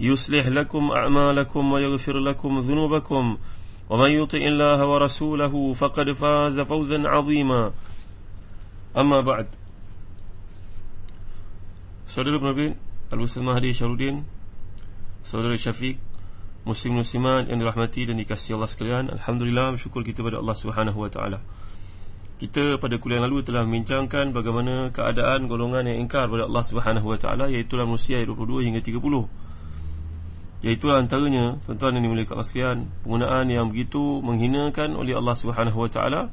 يصلح لكم أعمالكم ويغفر لكم ذنوبكم ومن يطع الله ورسوله فقد فاز فوزا عظيما أما بعد Saudara penerbit Al-Ustaz Mahdi Syarudin Saudara Syafiq Muslim-Musliman yang dirahmati dan dikasihi Allah sekalian Alhamdulillah bersyukur kita pada Allah Subhanahu Wa Taala. Kita pada kuliah lalu telah membincangkan bagaimana keadaan golongan yang ingkar pada Allah Subhanahu Wa Taala iaitu dalam usia 22 hingga 30 Iaitu antaranya tuan-tuan yang dimiliki Allah sekalian Penggunaan yang begitu menghinakan oleh Allah Subhanahu Wa Taala.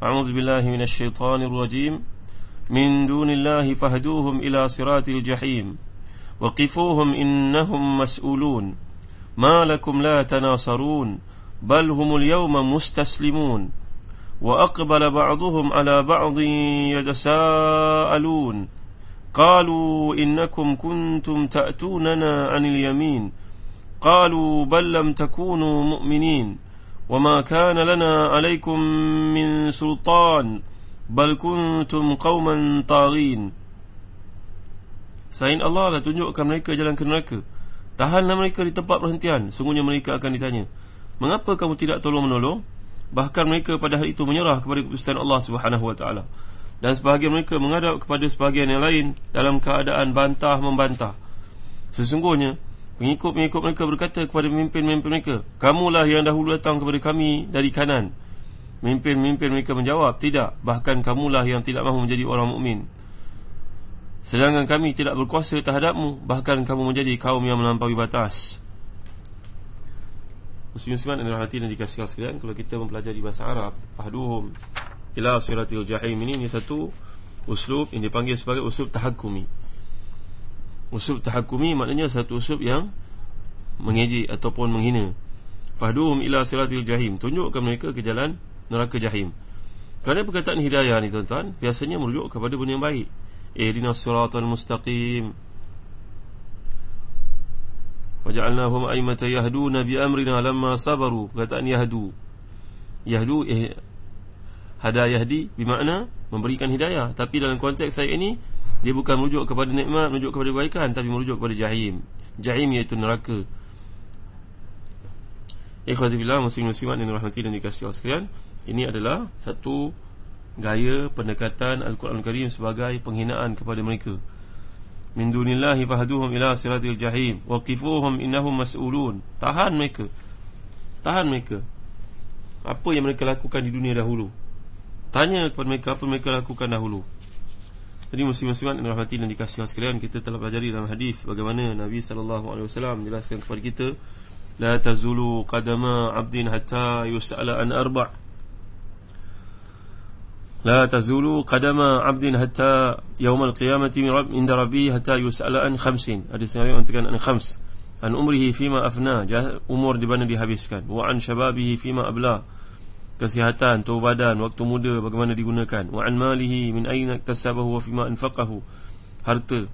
A'udzubillahi minasyaitanirrajim من دون الله فهدوهم إلى صراط الجحيم وقفوهم إنهم مسؤولون ما لكم لا تناصرون بل هم اليوم مستسلمون وأقبل بعضهم على بعض يتساءلون قالوا إنكم كنتم تأتوننا عن اليمين قالوا بل لم تكونوا مؤمنين وما كان لنا عليكم من سلطان bal kuntum qauman taghin Selain Allah lah tunjukkan mereka jalan ke neraka Tahanlah mereka di tempat perhentian Sungguhnya mereka akan ditanya Mengapa kamu tidak tolong-menolong Bahkan mereka pada hari itu menyerah kepada keputusan Allah SWT Dan sebahagian mereka menghadap kepada sebahagian yang lain Dalam keadaan bantah-membantah Sesungguhnya Pengikut-pengikut mereka berkata kepada pemimpin-pemimpin mereka Kamulah yang dahulu datang kepada kami dari kanan. Mimpin-mimpin mereka menjawab Tidak, bahkan kamulah yang tidak mahu menjadi orang mukmin. Sedangkan kami tidak berkuasa terhadapmu Bahkan kamu menjadi kaum yang melampaui batas. Muslim-musliman dan hati dan dikasih sekalian Kalau kita mempelajari bahasa Arab Fahduhum Ila suratil jahim. Ini Ini satu uslub yang dipanggil sebagai uslub tahakumi Uslub tahakumi maknanya satu uslub yang Mengejik ataupun menghina Fahduhum ila suratil jahim Tunjukkan mereka ke jalan neraka jahim. Kerana perkataan hidayah ni tuan-tuan biasanya merujuk kepada benda yang baik. Ihdinas siratal mustaqim. Waja'alnahum aimata yahduna bi amrina lamma sabaru. Perkataan yahdu. Yahdu eh, hada yahdi bermakna memberikan hidayah, tapi dalam konteks saya ini dia bukan merujuk kepada nikmat, merujuk kepada kebaikan tapi merujuk kepada jahim. Jahim iaitu neraka. Ikhwati billah muslim-muslimat yang dirahmati dan dikasihi Allah sekalian. Ini adalah satu gaya pendekatan Al-Quran Al-Karim sebagai penghinaan kepada mereka. Min dunillahi fahduhum ila siratil jahim waqifuhum innahum mas'ulun. Tahan mereka. Tahan mereka. Apa yang mereka lakukan di dunia dahulu? Tanya kepada mereka apa mereka lakukan dahulu. Jadi muslim-muslimat yang rahmati dan dikasihi sekalian, kita telah pelajari dalam hadis bagaimana Nabi sallallahu alaihi wasallam menjelaskan kepada kita la tazulu qadama 'abdin hatta yus'ala an arba' لا تزول قدم عبد حتى يوم القيامة من رب عند ربه حتى يسأل عن خمسين هذا سنريد أن تكون عن خمس عن أمره فيما أفنى أمور di mana dihabiskan وعن شبابه فيما أبلى kesihatan, tubuh badan, waktu muda bagaimana digunakan. Wa an malihi min ayna iktasabahu wa fima anfaqahu. Harta.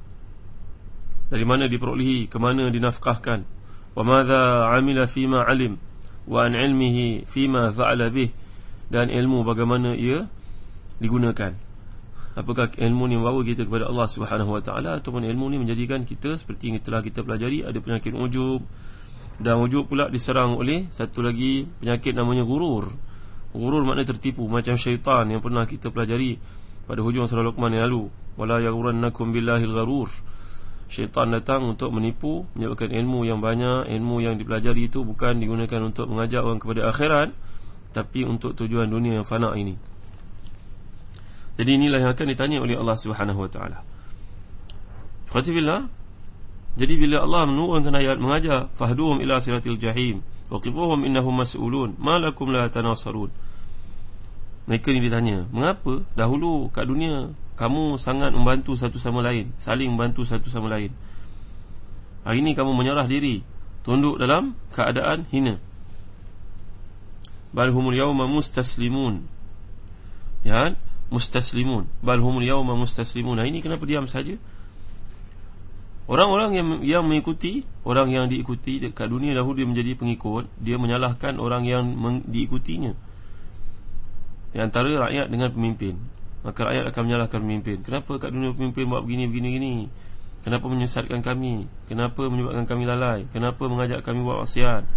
Dari mana diperolehi, ke mana dinafkahkan. Wa madza amila fima alim wa an ilmihi fima fa'ala bih. Dan ilmu bagaimana ia digunakan. Apakah ilmu ni membawa kita kepada Allah Subhanahu Wa Taala ataupun ilmu ni menjadikan kita seperti yang telah kita pelajari ada penyakit ujub dan ujub pula diserang oleh satu lagi penyakit namanya gurur gurur makna tertipu macam syaitan yang pernah kita pelajari pada hujung surah Luqman yang lalu. Wala yaghrannakum billahil gharur. Syaitan datang untuk menipu menyebabkan ilmu yang banyak ilmu yang dipelajari itu bukan digunakan untuk mengajak orang kepada akhirat tapi untuk tujuan dunia yang fana ini. Jadi inilah yang akan ditanya oleh Allah Subhanahu wa taala. Khatibillah jadi bila Allah menurunkan ayat mengajar fahduhum ila siratil jahim waqifuhum innahum mas'ulun. Malakum la tanasarun. Mereka ni ditanya Mengapa dahulu kat dunia Kamu sangat membantu satu sama lain Saling membantu satu sama lain? Hari ini kamu menyerah diri Tunduk dalam keadaan hina. Balhumul yawma mustaslimun. Ya Mustaslimun. Balhumul yawma mustaslimun. Hari ini kenapa diam saja Orang-orang yang yang mengikuti Orang yang diikuti Dekat dunia dahulu dia menjadi pengikut Dia menyalahkan orang yang diikutinya. Di antara rakyat dengan pemimpin. Maka rakyat akan menyalahkan pemimpin. Kenapa kat dunia pemimpin buat begini, begini, begini Kenapa menyesatkan kami? Kenapa menyebabkan kami lalai? Kenapa mengajak kami buat maksiat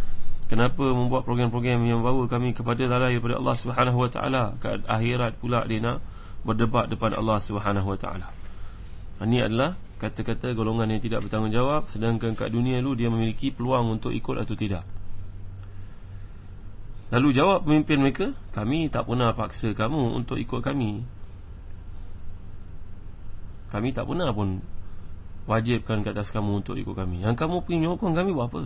Kenapa membuat program-program yang membawa kami kepada lalai daripada Allah SWT Ke akhirat pula dia nak berdebat depan Allah SWT Ini adalah kata-kata golongan yang tidak bertanggungjawab Sedangkan kat dunia lu dia memiliki peluang untuk ikut atau tidak. Lalu jawab pemimpin mereka Kami tak pernah paksa kamu untuk ikut kami. Kami tak pernah pun Wajibkan kat atas kamu untuk ikut kami. Yang kamu pergi menyokong kami buat apa?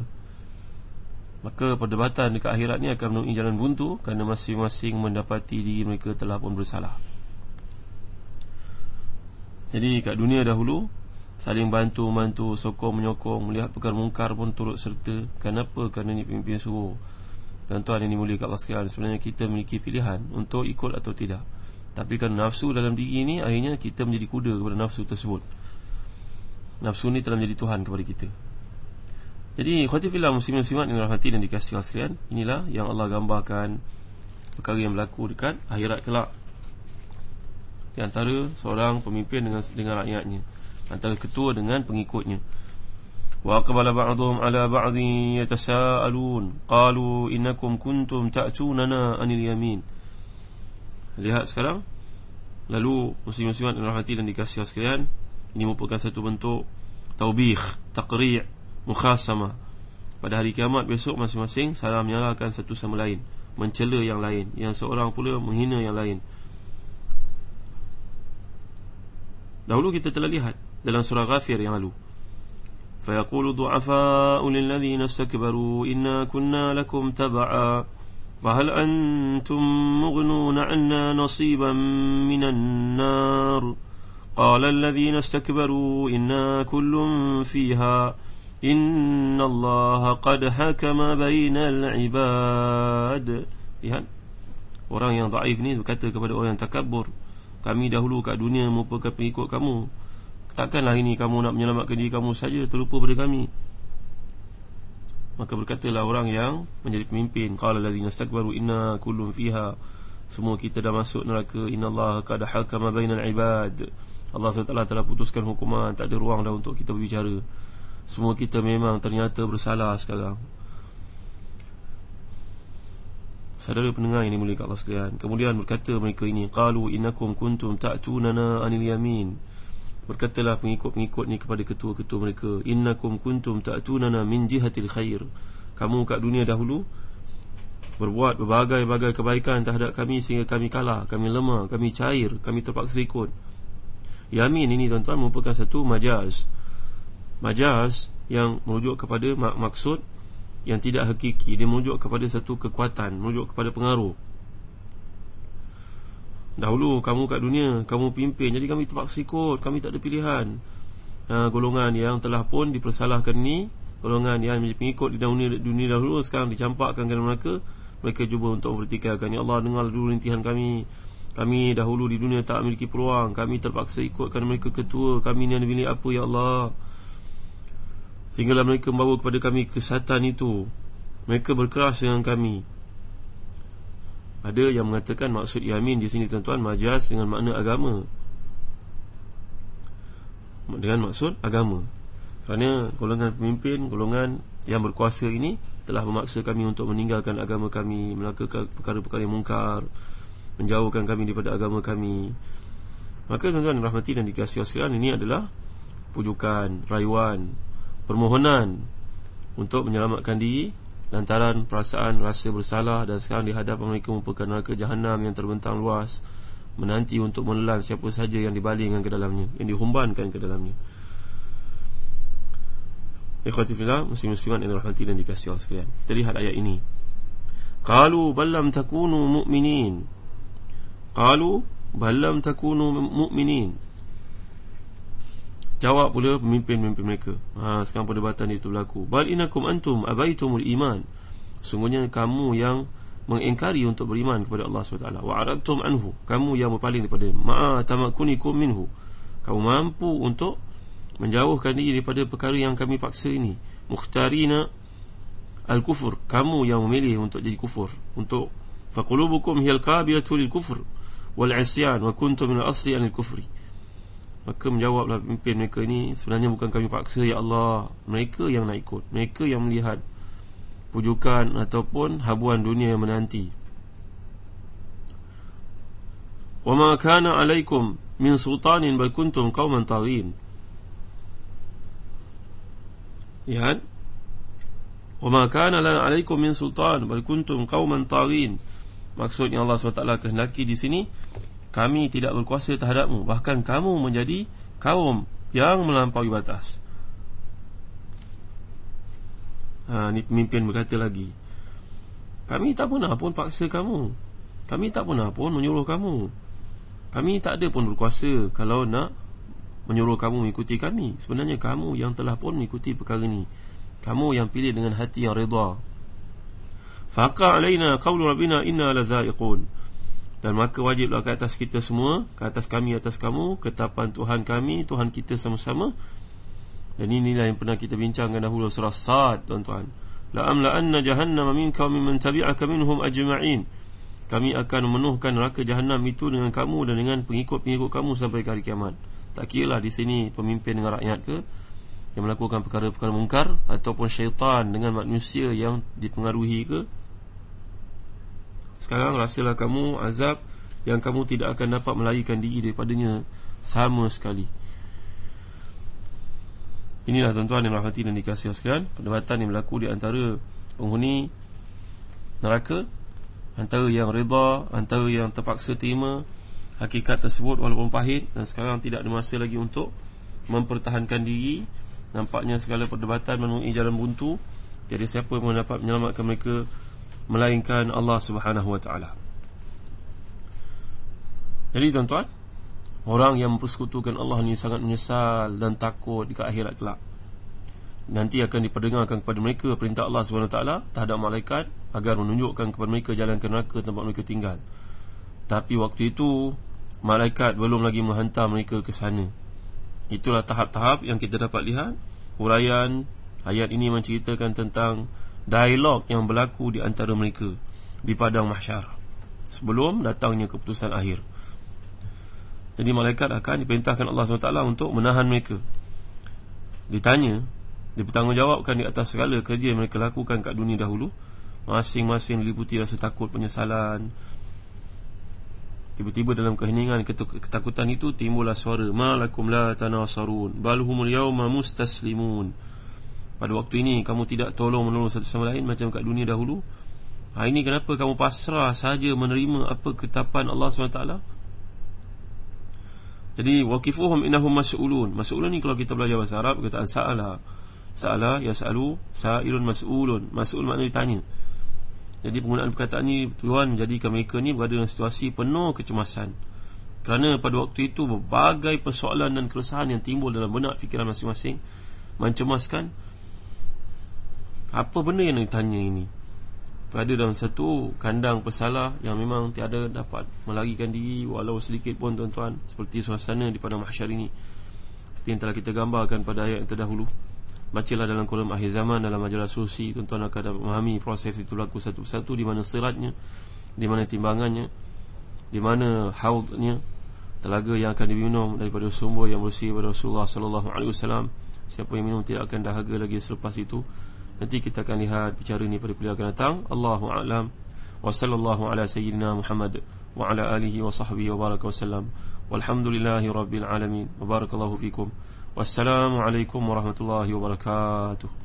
Maka perdebatan dekat akhirat ni akan menemui jalan buntu Kerana masing-masing mendapati diri mereka telah pun bersalah. Jadi kat dunia dahulu Saling bantu, bantu, sokong, menyokong Melihat perkara mungkar pun turut serta. Kenapa? Kerana ni pemimpin suruh. Tuan-tuan yang dimuliakan Allah sekalian Sebenarnya kita memiliki pilihan Untuk ikut atau tidak. Tapi kan nafsu dalam diri ini Akhirnya kita menjadi kuda kepada nafsu tersebut. Nafsu ini telah menjadi Tuhan kepada kita. Jadi khatifillah muslim-muslimat Yang rahmati dan dikasih Allah sekalian Inilah yang Allah gambarkan Perkara yang berlaku dekat akhirat kelak. Di antara seorang pemimpin dengan dengan rakyatnya antara ketua dengan pengikutnya. Wa qabala ba'dhum ala ba'dhin yatasaalun. Qalu innakum kuntum ta'tunana anil yamin. Lihat sekarang. Lalu muslim-musliman rahmati dan dikasih sekalian ini merupakan satu bentuk taubikh taqri' mukhasama pada hari kiamat besok masing-masing salah menyalahkan satu sama lain mencela yang lain yang seorang pula menghina yang lain. Dahulu kita telah lihat Dalam surah Ghafir yang lalu فيقول الضعفاء للذين استكبروا إنا كنا لكم تبعا فهل أنتم مغنون عنا نصيبا من النار قال الذين استكبروا إنا كل فيها إن الله قد حكم بين العباد Lihat Orang yang daif ni berkata kepada orang yang takabur Kami dahulu kat dunia merupakan pengikut kamu Takkanlah ini kamu nak menyelamatkan diri kamu saja terlupa pada kami. Maka berkatalah orang yang menjadi pemimpin Qala allazina istakbaru inna kullun fiha. Semua kita dah masuk neraka. Inna Allah qad hakama bainal ibad. Allah SWT telah putuskan hukuman. Tak ada ruang dah untuk kita berbicara. Semua kita memang ternyata bersalah sekarang. Saudara pendengar ini mulia Allah sekalian Kemudian berkata mereka ini Qalu innakum kuntum ta'tunana anil yamin Berkatalah pengikut-pengikut ni kepada ketua-ketua mereka Innakum kuntum ta'tunana min jihatil khair. Kamu kat dunia dahulu Berbuat berbagai-bagai kebaikan terhadap kami Sehingga kami kalah, kami lemah, kami cair Kami terpaksa ikut. Yamin ini tuan-tuan merupakan satu majaz Majaz yang merujuk kepada mak maksud Yang tidak hakiki. Dia merujuk kepada satu kekuatan Merujuk kepada pengaruh Dahulu kamu kat dunia Kamu pimpin. Jadi kami terpaksa ikut. Kami tak ada pilihan. Ha, Golongan yang telah pun dipersalahkan ni Golongan yang menjadi pengikut di dunia, dunia dahulu Sekarang dicampakkan kerana mereka Mereka cuba untuk mempertikaikan Ya Allah dengar dulu rintihan kami. Kami dahulu di dunia tak memiliki peluang. Kami terpaksa ikut kerana mereka ketua Kami ni ada milik apa Ya Allah? Sehinggalah mereka membawa kepada kami kesatan itu. Mereka berkeras dengan kami ada yang mengatakan maksud yamin di sini tuan-tuan majaz dengan makna agama. Dengan maksud agama. Kerana golongan pemimpin, golongan yang berkuasa ini telah memaksa kami untuk meninggalkan agama kami, melakukan perkara-perkara yang mungkar, menjauhkan kami daripada agama kami. Maka tuan-tuan rahmati dan dikasihi sekalian ini adalah pujukan, rayuan, permohonan untuk menyelamatkan diri lantaran perasaan rasa bersalah dan sekarang di hadapan mereka merupakan neraka jahanam yang terbentang luas menanti untuk menelan siapa saja yang dibalingkan ke dalamnya, yang dihumbankan ke dalamnya. Ikhwati fillah, muslim-muslimat yang dirahmati dan dikasihi Allah sekalian. Kita lihat ayat ini. Qalu bal lam takunu mu'minin. Qalu bal lam takunu mu'minin. Jawab pula pemimpin-pemimpin mereka. Ha, sekarang perdebatan itu berlaku. Bal inakum antum abaitumul iman. Sungguhnya kamu yang mengingkari untuk beriman kepada Allah SWT. Wa aradtum anhu. Kamu yang berpaling daripada ma'a tamakunikum minhu. Kamu mampu untuk menjauhkan diri daripada perkara yang kami paksa ini mukhtarina al-kufur kamu yang memilih untuk jadi kufur untuk faqulubukum hiyal qabilatu lil kufur wal isyan wa kuntum min al-asli anil kufri maka menjawablah pemimpin mereka ini sebenarnya bukan kami paksa ya Allah. Mereka yang nak ikut. Mereka yang melihat pujukan ataupun habuan dunia yang menanti. Wa ma kana alaikum min sultanin bal kuntum qauman taghin. Lihat. Wa ma kana alaikum min sultan bal kuntum qauman taghin. Maksudnya Allah SWT kehendaki di sini kami tidak berkuasa terhadapmu bahkan kamu menjadi kaum yang melampaui batas. Ha ni pemimpin berkata lagi. Kami tak pernah pun paksa kamu. Kami tak pernah pun menyuruh kamu. Kami tak ada pun berkuasa kalau nak menyuruh kamu mengikuti kami Sebenarnya kamu yang telah pun mengikuti perkara ini Kamu yang pilih dengan hati yang reda Faqa alaina qawlu rabbina inna lazaiqun Dan maka wajiblah ke atas kita semua Ke atas kami, atas kamu Ketapan Tuhan kami, Tuhan kita sama-sama. Dan inilah yang pernah kita bincangkan dahulu Surah Sad, tuan-tuan. La'amla'anna jahannam minka mimman tabi'aka minhum ajma'in. Kami akan memenuhkan neraka jahannam itu dengan kamu Dan dengan pengikut-pengikut kamu sampai ke hari kiamat. Tak kira lah di sini pemimpin dengan rakyat ke Yang melakukan perkara-perkara mungkar Ataupun syaitan dengan manusia yang dipengaruhi ke Sekarang rasalah kamu azab Yang kamu tidak akan dapat melarikan diri daripadanya Sama sekali. Inilah tuan-tuan yang rahmati dan dikasih sekalian. Perdebatan yang berlaku di antara penghuni neraka Antara yang reda Antara yang terpaksa terima hakikat tersebut walaupun pahit dan sekarang tidak ada masa lagi untuk mempertahankan diri. Nampaknya segala perdebatan menemui jalan buntu. Tiada siapa yang dapat menyelamatkan mereka melainkan Allah Subhanahu wa taala. Jadi tuan-tuan orang yang mempersekutukan Allah ni sangat menyesal dan takut di akhirat kelak. Nanti akan diperdengarkan kepada mereka perintah Allah Subhanahu wa taala terhadap malaikat agar menunjukkan kepada mereka jalan ke neraka tempat mereka tinggal. Tapi waktu itu Malaikat belum lagi menghantar mereka ke sana. Itulah tahap-tahap yang kita dapat lihat. Huraian ayat ini menceritakan tentang Dialog yang berlaku di antara mereka Di padang mahsyar Sebelum datangnya keputusan akhir. Jadi malaikat akan diperintahkan Allah SWT untuk menahan mereka. Ditanya Dipertanggungjawabkan di atas segala kerja yang mereka lakukan kat dunia dahulu Masing-masing liputi rasa takut penyesalan. Tiba-tiba dalam keheningan ketakutan itu timbullah suara malakum la tanasarun bal humul yawma mustaslimun. Pada waktu ini kamu tidak tolong menolong satu sama lain macam kat dunia dahulu. Ha ini kenapa kamu pasrah saja menerima apa ketapan Allah SWT? Jadi waqifuhum innahum mas'ulun. Mas'ulun ni kalau kita belajar bahasa Arab kata sa'ala. Sa'ala yas'alu sa'ilun mas'ulun. Mas'ul maknanya ditanya. Jadi penggunaan perkataan ini Tuhan menjadikan mereka ni berada dalam situasi penuh kecemasan Kerana pada waktu itu berbagai persoalan dan keresahan yang timbul dalam benak fikiran masing-masing Mencemaskan Apa benda yang ditanya ini Berada dalam satu kandang pesalah yang memang tiada dapat melarikan diri Walau sedikit pun tuan-tuan Seperti suasana di padang mahsyar ini Seperti yang telah kita gambarkan pada ayat yang terdahulu Bacalah dalam kolom akhir zaman dalam majalah susi tuan-tuan akan dapat memahami proses itu laku satu persatu di mana seratnya, di mana timbangannya, di mana haudnya, telaga yang akan diminum daripada sumber yang bersih daripada Rasulullah wasallam. Siapa yang minum tidak akan dahaga lagi selepas itu. Nanti kita akan lihat bicara ini pada kuliah akan datang. Allahu a'lam. Wa sallallahu ala sayyidina Muhammad wa ala alihi wa sahbihi wa baraka wasallam. Walhamdulillahi rabbil alamin. Wa barakallahu fikum. Wassalamualaikum warahmatullahi wabarakatuh